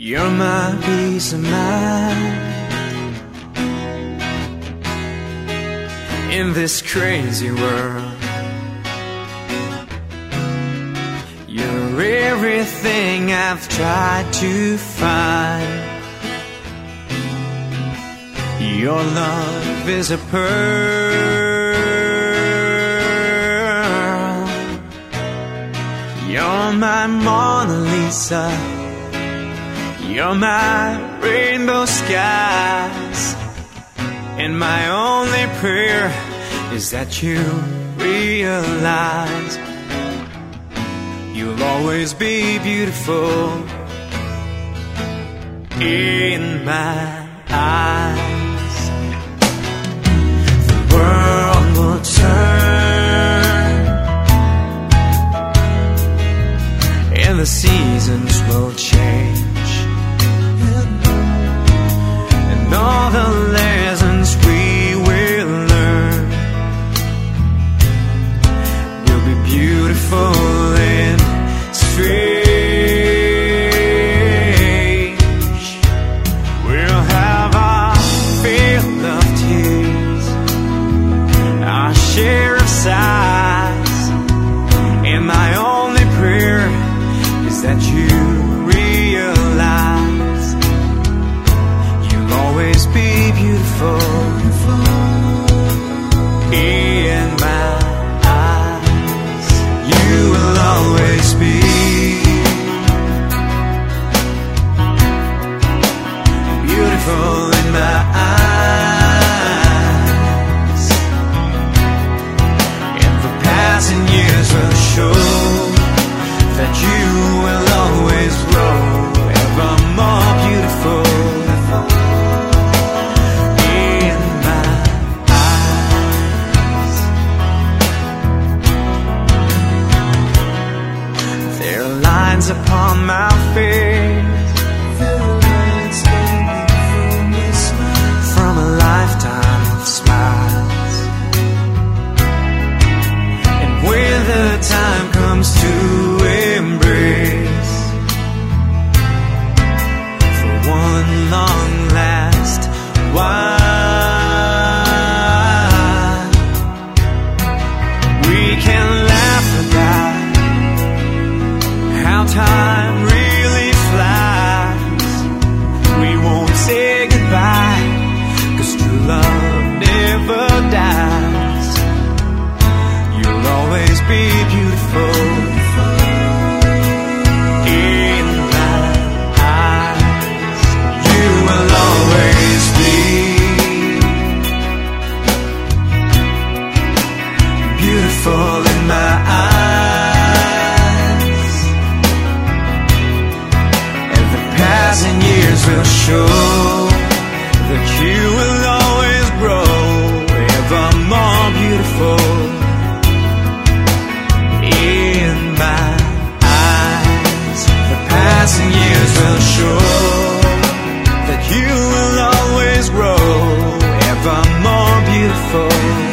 You're my peace of mind. In this crazy world, you're everything I've tried to find. Your love is a pearl. You're my Mona Lisa. You're my rainbow skies. And my only prayer is that you realize you'll always be beautiful in my eyes. The world will turn and the seasons will change beautiful and strange. We'll have our fill of tears, our share of sighs, and my only prayer is that you realize you'll always be beautiful upon my face time really flies. We won't say goodbye, cause true love never dies. You'll always be beautiful will show that you will always grow ever more beautiful in my eyes. The passing years will show that you will always grow ever more beautiful.